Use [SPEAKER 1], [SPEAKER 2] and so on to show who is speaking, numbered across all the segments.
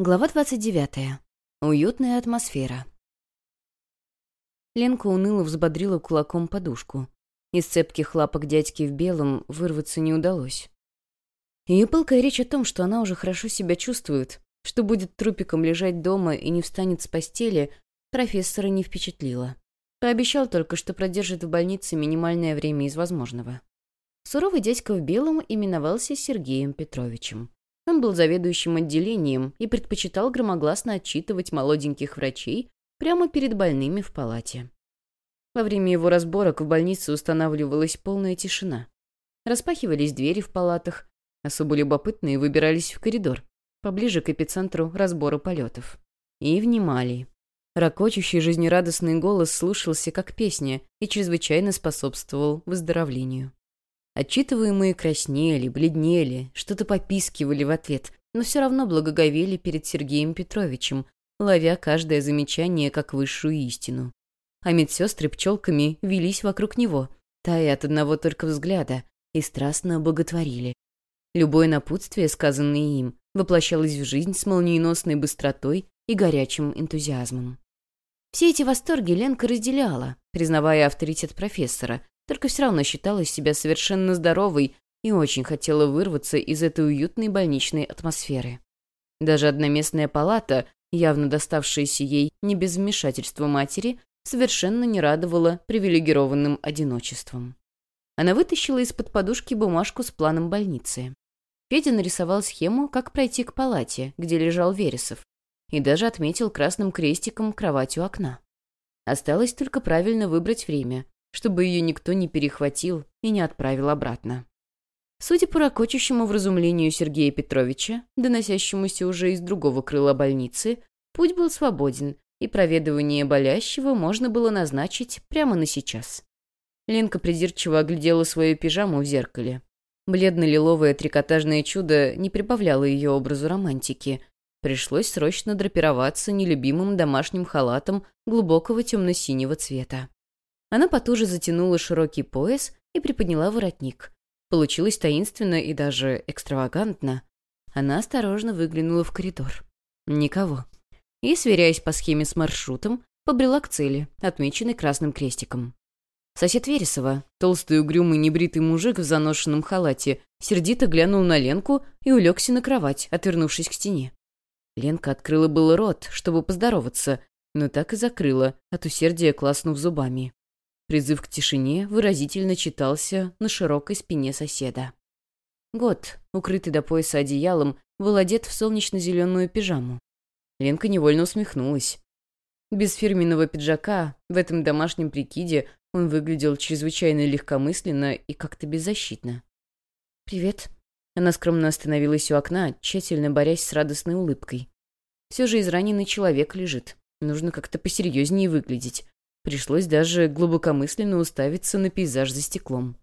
[SPEAKER 1] Глава 29. Уютная атмосфера. Ленка уныло взбодрила кулаком подушку. Из цепких лапок дядьки в белом вырваться не удалось. Ее пылкая речь о том, что она уже хорошо себя чувствует, что будет трупиком лежать дома и не встанет с постели, профессора не впечатлила. Пообещал только, что продержит в больнице минимальное время из возможного. Суровый дядька в белом именовался Сергеем Петровичем. Он был заведующим отделением и предпочитал громогласно отчитывать молоденьких врачей прямо перед больными в палате. Во время его разборок в больнице устанавливалась полная тишина. Распахивались двери в палатах, особо любопытные выбирались в коридор, поближе к эпицентру разбора полетов. И внимали. Рокочущий жизнерадостный голос слушался как песня и чрезвычайно способствовал выздоровлению. Отчитываемые краснели, бледнели, что-то попискивали в ответ, но все равно благоговели перед Сергеем Петровичем, ловя каждое замечание как высшую истину. А медсестры пчелками велись вокруг него, тая от одного только взгляда, и страстно боготворили. Любое напутствие, сказанное им, воплощалось в жизнь с молниеносной быстротой и горячим энтузиазмом. Все эти восторги Ленка разделяла, признавая авторитет профессора, только все равно считала себя совершенно здоровой и очень хотела вырваться из этой уютной больничной атмосферы. Даже одноместная палата, явно доставшаяся ей не без вмешательства матери, совершенно не радовала привилегированным одиночеством. Она вытащила из-под подушки бумажку с планом больницы. Федя нарисовал схему, как пройти к палате, где лежал Вересов, и даже отметил красным крестиком кровать у окна. Осталось только правильно выбрать время, чтобы ее никто не перехватил и не отправил обратно. Судя по ракочущему вразумлению Сергея Петровича, доносящемуся уже из другого крыла больницы, путь был свободен, и проведывание болящего можно было назначить прямо на сейчас. Ленка придирчиво оглядела свою пижаму в зеркале. Бледно-лиловое трикотажное чудо не прибавляло ее образу романтики. Пришлось срочно драпироваться нелюбимым домашним халатом глубокого темно-синего цвета. Она потуже затянула широкий пояс и приподняла воротник. Получилось таинственно и даже экстравагантно. Она осторожно выглянула в коридор. Никого. И, сверяясь по схеме с маршрутом, побрела к цели, отмеченной красным крестиком. Сосед Вересова, толстый угрюмый небритый мужик в заношенном халате, сердито глянул на Ленку и улегся на кровать, отвернувшись к стене. Ленка открыла было рот, чтобы поздороваться, но так и закрыла, от усердия класснув зубами. Призыв к тишине выразительно читался на широкой спине соседа. Год, укрытый до пояса одеялом, был одет в солнечно-зеленую пижаму. Ленка невольно усмехнулась. Без фирменного пиджака, в этом домашнем прикиде, он выглядел чрезвычайно легкомысленно и как-то беззащитно. «Привет». Она скромно остановилась у окна, тщательно борясь с радостной улыбкой. Все же израненный человек лежит. Нужно как-то посерьезнее выглядеть. Пришлось даже глубокомысленно уставиться на пейзаж за стеклом.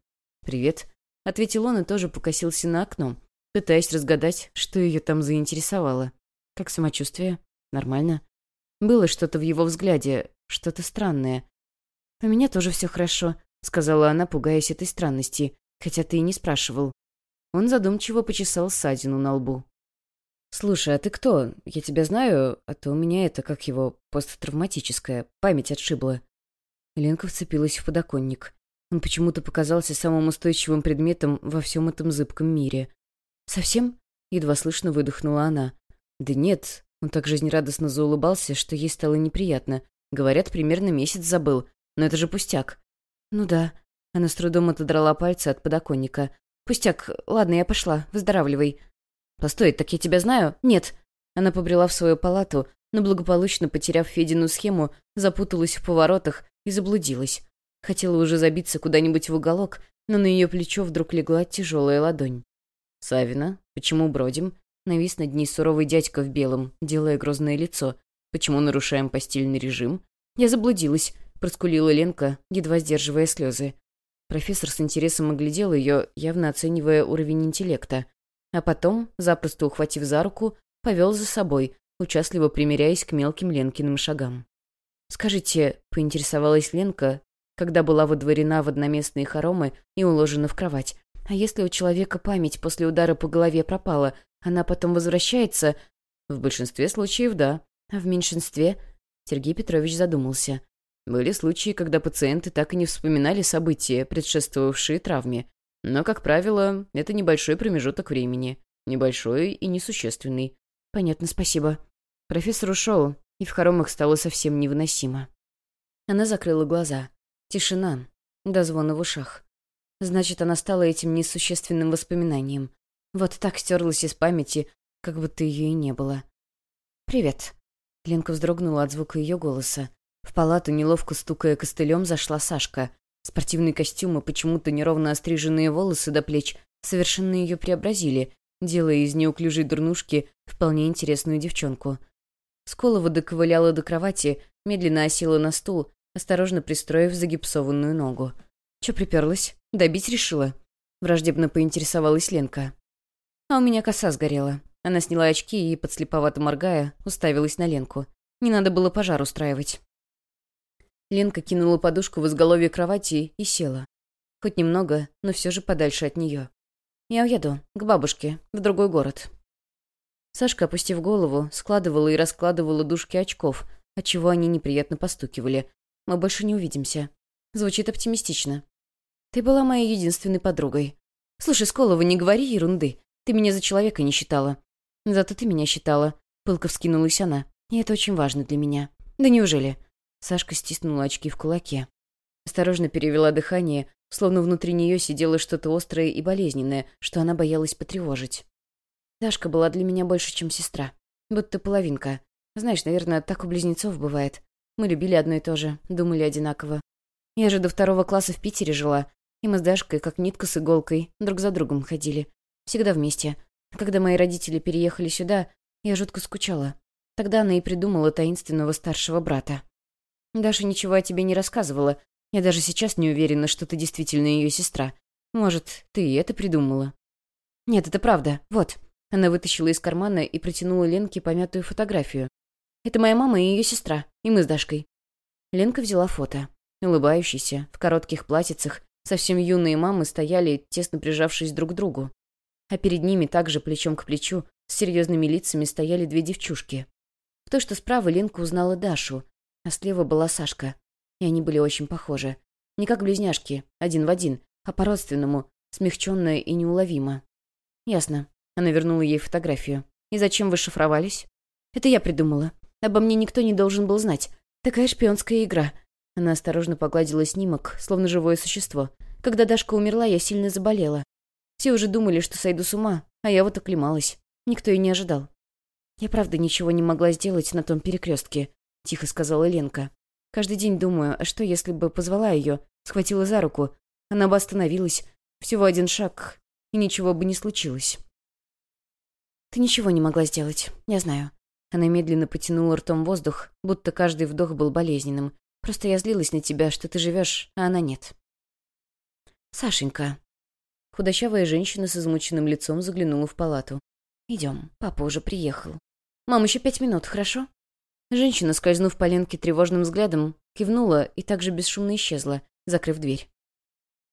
[SPEAKER 1] «Привет», — ответил он и тоже покосился на окно, пытаясь разгадать, что ее там заинтересовало. «Как самочувствие? Нормально?» Было что-то в его взгляде, что-то странное. «У меня тоже все хорошо», — сказала она, пугаясь этой странности, хотя ты и не спрашивал. Он задумчиво почесал ссадину на лбу. «Слушай, а ты кто? Я тебя знаю, а то у меня это, как его, посттравматическая, память отшибла». Ленка вцепилась в подоконник. Он почему-то показался самым устойчивым предметом во всем этом зыбком мире. «Совсем?» — едва слышно выдохнула она. «Да нет». Он так жизнерадостно заулыбался, что ей стало неприятно. Говорят, примерно месяц забыл. Но это же пустяк. «Ну да». Она с трудом отодрала пальцы от подоконника. «Пустяк. Ладно, я пошла. Выздоравливай». «Постой, так я тебя знаю?» «Нет». Она побрела в свою палату, но благополучно, потеряв Федину схему, запуталась в поворотах и заблудилась. Хотела уже забиться куда-нибудь в уголок, но на ее плечо вдруг легла тяжелая ладонь. «Савина, почему бродим?» Навис над ней суровый дядька в белом, делая грозное лицо. «Почему нарушаем постельный режим?» «Я заблудилась», — проскулила Ленка, едва сдерживая слезы. Профессор с интересом оглядел ее, явно оценивая уровень интеллекта. А потом, запросто ухватив за руку, повел за собой, участливо примиряясь к мелким Ленкиным шагам. «Скажите», — поинтересовалась Ленка, когда была водворена в одноместные хоромы и уложена в кровать, «а если у человека память после удара по голове пропала, она потом возвращается? В большинстве случаев да. А в меньшинстве? Сергей Петрович задумался. Были случаи, когда пациенты так и не вспоминали события, предшествовавшие травме. Но, как правило, это небольшой промежуток времени. Небольшой и несущественный. Понятно, спасибо. Профессор ушел, и в хоромах стало совсем невыносимо. Она закрыла глаза. Тишина. До звона в ушах. Значит, она стала этим несущественным воспоминанием. Вот так стерлась из памяти, как будто ее и не было. «Привет». Ленка вздрогнула от звука ее голоса. В палату, неловко стукая костылем, зашла Сашка. Спортивный костюм и почему-то неровно остриженные волосы до плеч совершенно ее преобразили, делая из неуклюжей дурнушки вполне интересную девчонку. Сколова доковыляла до кровати, медленно осела на стул, осторожно пристроив загипсованную ногу. «Чё приперлась? Добить решила?» Враждебно поинтересовалась Ленка. «А у меня коса сгорела». Она сняла очки и, подслеповато моргая, уставилась на Ленку. Не надо было пожар устраивать. Ленка кинула подушку в изголовье кровати и села. Хоть немного, но все же подальше от нее. «Я уеду. К бабушке. В другой город». Сашка, опустив голову, складывала и раскладывала дужки очков, отчего они неприятно постукивали. «Мы больше не увидимся». Звучит оптимистично. «Ты была моей единственной подругой. Слушай, Сколова, не говори ерунды. Ты меня за человека не считала. Зато ты меня считала». Пылко вскинулась она. «И это очень важно для меня». «Да неужели?» Сашка стиснула очки в кулаке. Осторожно перевела дыхание, словно внутри нее сидело что-то острое и болезненное, что она боялась потревожить. Дашка была для меня больше, чем сестра. Будто половинка. Знаешь, наверное, так у близнецов бывает. Мы любили одно и то же, думали одинаково. Я же до второго класса в Питере жила, и мы с Дашкой, как нитка с иголкой, друг за другом ходили. Всегда вместе. Когда мои родители переехали сюда, я жутко скучала. Тогда она и придумала таинственного старшего брата. Даша ничего о тебе не рассказывала. Я даже сейчас не уверена, что ты действительно ее сестра. Может, ты и это придумала?» «Нет, это правда. Вот». Она вытащила из кармана и протянула Ленке помятую фотографию. «Это моя мама и ее сестра, и мы с Дашкой». Ленка взяла фото. Улыбающиеся, в коротких платьицах, совсем юные мамы стояли, тесно прижавшись друг к другу. А перед ними также плечом к плечу, с серьезными лицами стояли две девчушки. В то, что справа Ленка узнала Дашу, а слева была Сашка. И они были очень похожи. Не как близняшки, один в один, а по-родственному, смягченная и неуловимо. «Ясно». Она вернула ей фотографию. «И зачем вы шифровались?» «Это я придумала. Обо мне никто не должен был знать. Такая шпионская игра». Она осторожно погладила снимок, словно живое существо. «Когда Дашка умерла, я сильно заболела. Все уже думали, что сойду с ума, а я вот оклемалась. Никто и не ожидал. Я правда ничего не могла сделать на том перекрестке тихо сказала Ленка. «Каждый день думаю, а что, если бы позвала ее, схватила за руку, она бы остановилась, всего один шаг, и ничего бы не случилось». «Ты ничего не могла сделать, я знаю». Она медленно потянула ртом воздух, будто каждый вдох был болезненным. «Просто я злилась на тебя, что ты живешь, а она нет». «Сашенька». Худощавая женщина с измученным лицом заглянула в палату. «Идем, папа уже приехал. Мам, еще пять минут, хорошо?» Женщина, скользнув по Ленке тревожным взглядом, кивнула и также бесшумно исчезла, закрыв дверь.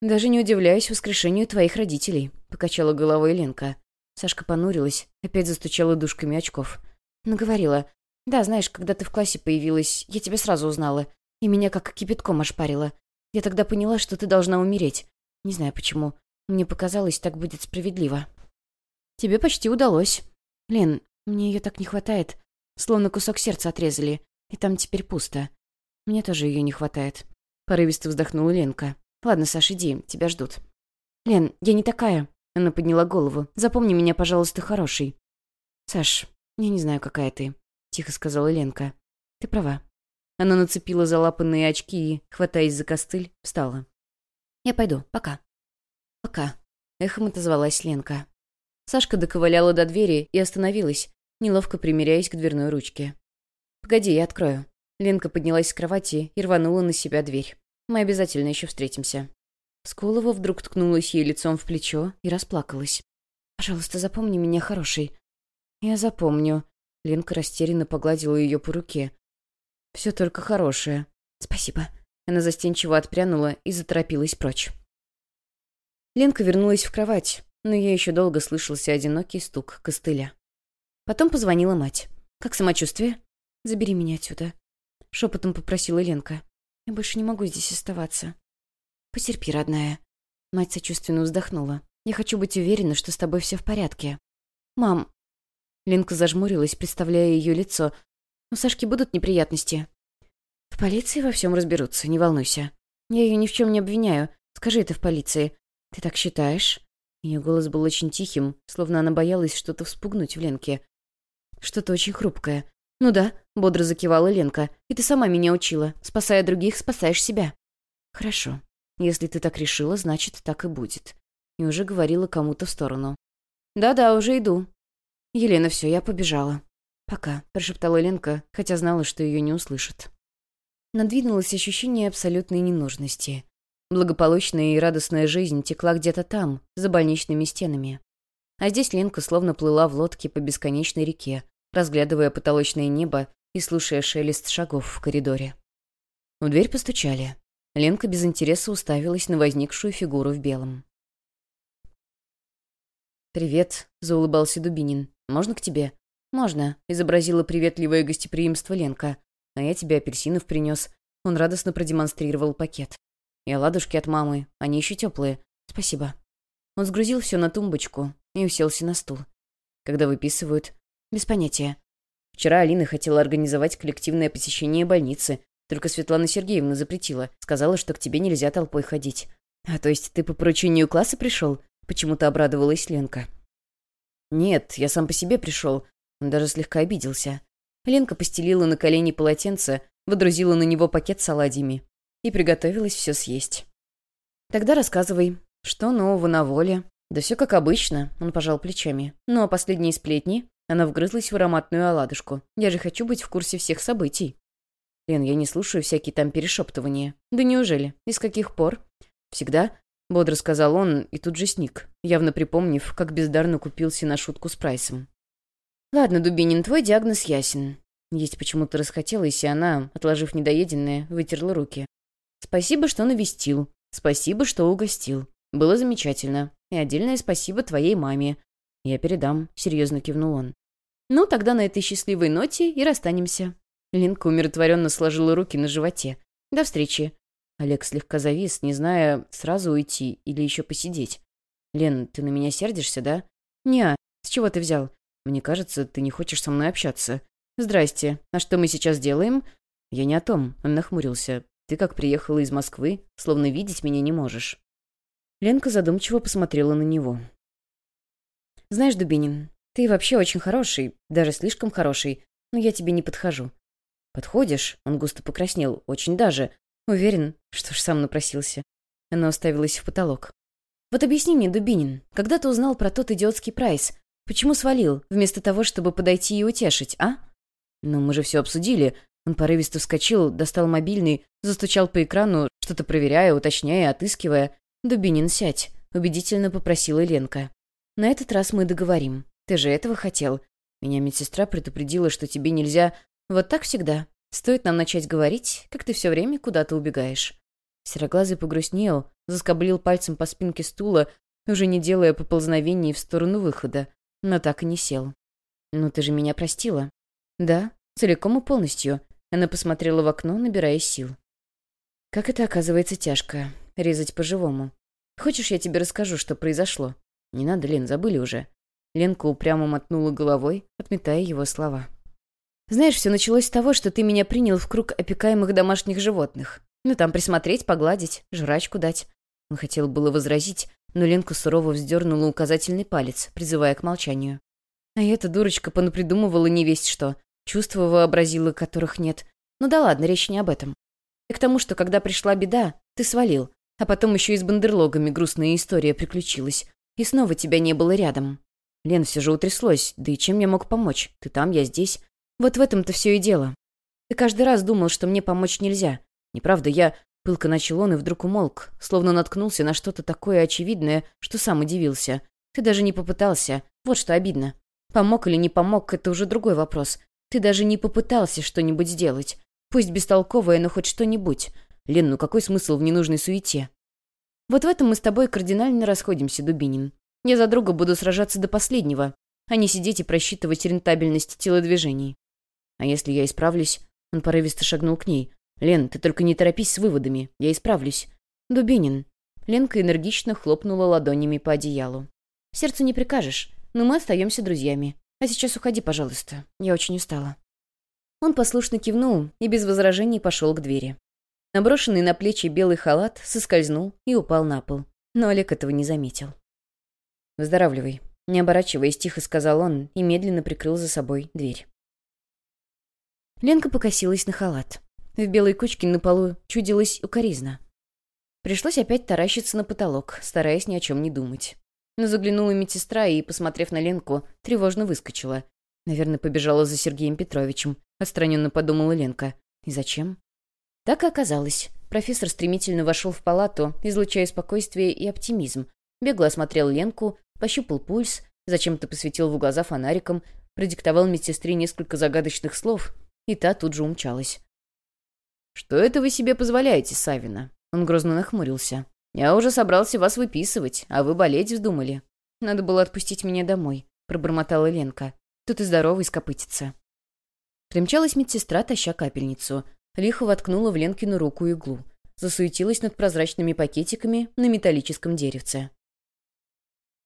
[SPEAKER 1] «Даже не удивляюсь воскрешению твоих родителей», — покачала головой Ленка. Сашка понурилась, опять застучала дужками очков. Наговорила. «Да, знаешь, когда ты в классе появилась, я тебя сразу узнала, и меня как кипятком ошпарило. Я тогда поняла, что ты должна умереть. Не знаю почему. Мне показалось, так будет справедливо». «Тебе почти удалось. Лен, мне ее так не хватает. Словно кусок сердца отрезали, и там теперь пусто. Мне тоже ее не хватает. Порывисто вздохнула Ленка. Ладно, Саш, иди, тебя ждут. Лен, я не такая. Она подняла голову. Запомни меня, пожалуйста, хороший. Саш, я не знаю, какая ты. Тихо сказала Ленка. Ты права. Она нацепила залапанные очки и, хватаясь за костыль, встала. «Я пойду. Пока». «Пока», — эхом отозвалась Ленка. Сашка доковыляла до двери и остановилась, неловко примеряясь к дверной ручке. «Погоди, я открою». Ленка поднялась с кровати и рванула на себя дверь. «Мы обязательно еще встретимся». Скулова вдруг ткнулась ей лицом в плечо и расплакалась. «Пожалуйста, запомни меня хорошей». «Я запомню». Ленка растерянно погладила ее по руке. «Все только хорошее». «Спасибо». Она застенчиво отпрянула и заторопилась прочь. Ленка вернулась в кровать, но ей еще долго слышался одинокий стук костыля. Потом позвонила мать. «Как самочувствие?» «Забери меня отсюда», — шепотом попросила Ленка. «Я больше не могу здесь оставаться». «Потерпи, родная». Мать сочувственно вздохнула. «Я хочу быть уверена, что с тобой все в порядке». «Мам...» Ленка зажмурилась, представляя ее лицо. «У Сашки будут неприятности?» «В полиции во всем разберутся, не волнуйся. Я ее ни в чем не обвиняю. Скажи это в полиции. Ты так считаешь?» Ее голос был очень тихим, словно она боялась что-то вспугнуть в Ленке. Что-то очень хрупкое. «Ну да», — бодро закивала Ленка. «И ты сама меня учила. Спасая других, спасаешь себя». «Хорошо. Если ты так решила, значит, так и будет». И уже говорила кому-то в сторону. «Да-да, уже иду». «Елена, все, я побежала». «Пока», — прошептала Ленка, хотя знала, что ее не услышат. Надвинулось ощущение абсолютной ненужности. Благополучная и радостная жизнь текла где-то там, за больничными стенами. А здесь Ленка словно плыла в лодке по бесконечной реке, разглядывая потолочное небо и слушая шелест шагов в коридоре. В дверь постучали. Ленка без интереса уставилась на возникшую фигуру в белом. «Привет», — заулыбался Дубинин. «Можно к тебе?» «Можно», — изобразила приветливое гостеприимство Ленка. «А я тебе апельсинов принес». Он радостно продемонстрировал пакет. «И оладушки от мамы. Они еще теплые. Спасибо». Он сгрузил все на тумбочку и уселся на стул. Когда выписывают, без понятия. Вчера Алина хотела организовать коллективное посещение больницы, только Светлана Сергеевна запретила. Сказала, что к тебе нельзя толпой ходить. А то есть ты по поручению класса пришел? Почему-то обрадовалась Ленка. Нет, я сам по себе пришел. Он даже слегка обиделся. Ленка постелила на колени полотенце, водрузила на него пакет с оладьями и приготовилась все съесть. «Тогда рассказывай, что нового на воле?» «Да все как обычно», — он пожал плечами. «Ну а последние сплетни?» Она вгрызлась в ароматную оладушку. «Я же хочу быть в курсе всех событий». «Лен, я не слушаю всякие там перешептывания». «Да неужели? И с каких пор?» «Всегда?» — бодро сказал он и тут же сник, явно припомнив, как бездарно купился на шутку с Прайсом. «Ладно, Дубинин, твой диагноз ясен». Есть почему-то расхотелось, и она, отложив недоеденное, вытерла руки. «Спасибо, что навестил. Спасибо, что угостил. Было замечательно. И отдельное спасибо твоей маме. Я передам», — серьезно кивнул он. «Ну, тогда на этой счастливой ноте и расстанемся». Линка умиротворенно сложила руки на животе. «До встречи». Олег слегка завис, не зная, сразу уйти или еще посидеть. «Лен, ты на меня сердишься, да?» «Не, с чего ты взял? Мне кажется, ты не хочешь со мной общаться». «Здрасте. А что мы сейчас делаем?» «Я не о том», — он нахмурился. «Ты как приехала из Москвы, словно видеть меня не можешь». Ленка задумчиво посмотрела на него. «Знаешь, Дубинин, ты вообще очень хороший, даже слишком хороший, но я тебе не подхожу». «Подходишь?» — он густо покраснел. «Очень даже. Уверен, что ж сам напросился». Она уставилась в потолок. «Вот объясни мне, Дубинин, когда ты узнал про тот идиотский прайс, почему свалил, вместо того, чтобы подойти и утешить, а?» «Ну, мы же все обсудили». Он порывисто вскочил, достал мобильный, застучал по экрану, что-то проверяя, уточняя, отыскивая. «Дубинин, сядь», — убедительно попросила Ленка. «На этот раз мы договорим. Ты же этого хотел. Меня медсестра предупредила, что тебе нельзя... Вот так всегда. Стоит нам начать говорить, как ты все время куда-то убегаешь». Сероглазый погрустнел, заскоблил пальцем по спинке стула, уже не делая поползновений в сторону выхода, но так и не сел. «Ну ты же меня простила?» «Да, целиком и полностью». Она посмотрела в окно, набирая сил. «Как это оказывается тяжко резать по-живому. Хочешь, я тебе расскажу, что произошло?» «Не надо, Лен, забыли уже». Ленка упрямо мотнула головой, отметая его слова. «Знаешь, все началось с того, что ты меня принял в круг опекаемых домашних животных. Ну, там присмотреть, погладить, жрачку дать». Он хотел было возразить, но Ленка сурово вздернула указательный палец, призывая к молчанию. А эта дурочка понапридумывала не весть что. Чувства вообразила, которых нет. Ну да ладно, речь не об этом. И к тому, что когда пришла беда, ты свалил. А потом еще и с бандерлогами грустная история приключилась. И снова тебя не было рядом. Лен, все же утряслось. Да и чем я мог помочь? Ты там, я здесь. Вот в этом-то все и дело. Ты каждый раз думал, что мне помочь нельзя. Неправда, я... Пылко начал он и вдруг умолк, словно наткнулся на что-то такое очевидное, что сам удивился. Ты даже не попытался. Вот что обидно. Помог или не помог, это уже другой вопрос. Ты даже не попытался что-нибудь сделать. Пусть бестолковое, но хоть что-нибудь. Лен, ну какой смысл в ненужной суете? Вот в этом мы с тобой кардинально расходимся, Дубинин. Я за друга буду сражаться до последнего. а не сидеть и просчитывать рентабельность телодвижений. А если я исправлюсь? Он порывисто шагнул к ней. «Лен, ты только не торопись с выводами. Я исправлюсь». «Дубинин». Ленка энергично хлопнула ладонями по одеялу. «Сердцу не прикажешь, но мы остаемся друзьями. А сейчас уходи, пожалуйста. Я очень устала». Он послушно кивнул и без возражений пошел к двери. Наброшенный на плечи белый халат соскользнул и упал на пол. Но Олег этого не заметил. «Выздоравливай», — не оборачиваясь, тихо сказал он и медленно прикрыл за собой дверь. Ленка покосилась на халат. В белой кучке на полу чудилась укоризна. Пришлось опять таращиться на потолок, стараясь ни о чем не думать. Но заглянула медсестра и, посмотрев на Ленку, тревожно выскочила. Наверное, побежала за Сергеем Петровичем, отстраненно подумала Ленка. И зачем? Так и оказалось. Профессор стремительно вошел в палату, излучая спокойствие и оптимизм. Бегло осмотрел Ленку, пощупал пульс, зачем-то посветил в глаза фонариком, продиктовал медсестре несколько загадочных слов, и та тут же умчалась. «Что это вы себе позволяете, Савина?» Он грозно нахмурился. «Я уже собрался вас выписывать, а вы болеть вздумали». «Надо было отпустить меня домой», — пробормотала Ленка. «Тут и здоровый скопытится». Примчалась медсестра, таща капельницу. Лихо воткнула в Ленкину руку иглу. Засуетилась над прозрачными пакетиками на металлическом деревце.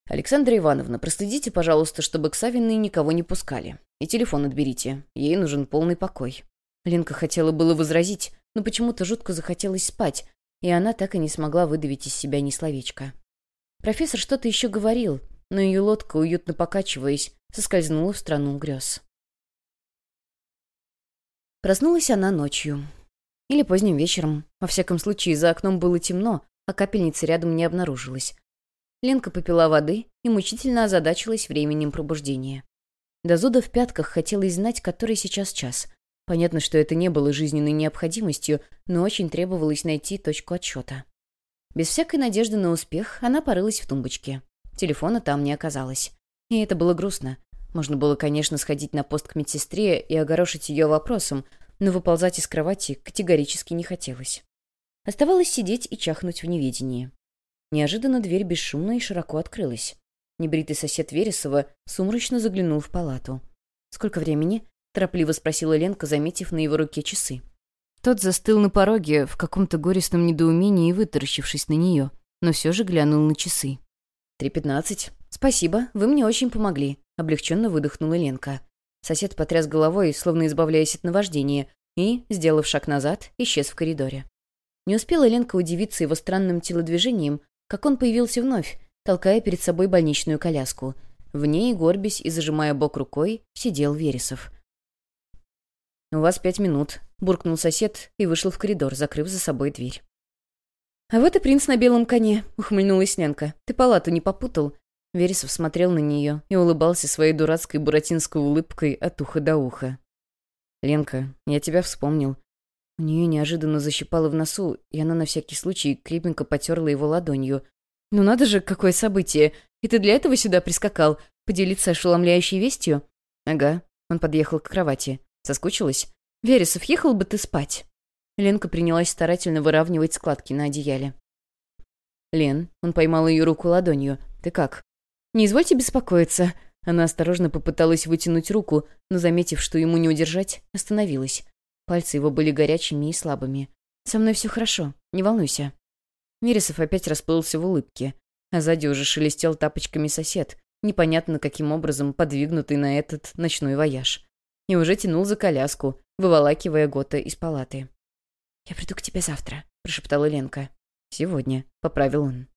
[SPEAKER 1] «Александра Ивановна, проследите, пожалуйста, чтобы к Савиной никого не пускали. И телефон отберите. Ей нужен полный покой». Ленка хотела было возразить, но почему-то жутко захотелось спать, и она так и не смогла выдавить из себя ни словечка. Профессор что-то еще говорил, но ее лодка, уютно покачиваясь, соскользнула в страну грез. Проснулась она ночью. Или поздним вечером. Во всяком случае, за окном было темно, а капельницы рядом не обнаружилось. Ленка попила воды и мучительно озадачилась временем пробуждения. До зуда в пятках хотелось знать, который сейчас час. Понятно, что это не было жизненной необходимостью, но очень требовалось найти точку отсчета. Без всякой надежды на успех она порылась в тумбочке. Телефона там не оказалось. И это было грустно. Можно было, конечно, сходить на пост к медсестре и огорошить ее вопросом, но выползать из кровати категорически не хотелось. Оставалось сидеть и чахнуть в неведении. Неожиданно дверь бесшумно и широко открылась. Небритый сосед Вересова сумрачно заглянул в палату. «Сколько времени?» — торопливо спросила Ленка, заметив на его руке часы. Тот застыл на пороге в каком-то горестном недоумении, вытаращившись на нее, но все же глянул на часы. «Три пятнадцать. Спасибо, вы мне очень помогли», — облегченно выдохнула Ленка. Сосед потряс головой, словно избавляясь от наваждения, и, сделав шаг назад, исчез в коридоре. Не успела Ленка удивиться его странным телодвижением, как он появился вновь, толкая перед собой больничную коляску. В ней, горбясь и зажимая бок рукой, сидел Вересов. «У вас пять минут», — буркнул сосед и вышел в коридор, закрыв за собой дверь. «А вот и принц на белом коне», — ухмыльнулась Нянка. «Ты палату не попутал?» Вересов смотрел на нее и улыбался своей дурацкой буратинской улыбкой от уха до уха. «Ленка, я тебя вспомнил». У нее неожиданно защипало в носу, и она на всякий случай крепенько потерла его ладонью. «Ну надо же, какое событие! И ты для этого сюда прискакал? Поделиться ошеломляющей вестью?» «Ага». Он подъехал к кровати. «Соскучилась?» «Вересов, ехал бы ты спать!» Ленка принялась старательно выравнивать складки на одеяле. «Лен», он поймал ее руку ладонью. «Ты как?» «Не извольте беспокоиться». Она осторожно попыталась вытянуть руку, но, заметив, что ему не удержать, остановилась. Пальцы его были горячими и слабыми. «Со мной все хорошо, не волнуйся». Вересов опять расплылся в улыбке, а сзади уже шелестел тапочками сосед, непонятно каким образом подвигнутый на этот ночной вояж. И уже тянул за коляску, выволакивая Гота из палаты. «Я приду к тебе завтра», — прошептала Ленка. «Сегодня», — поправил он.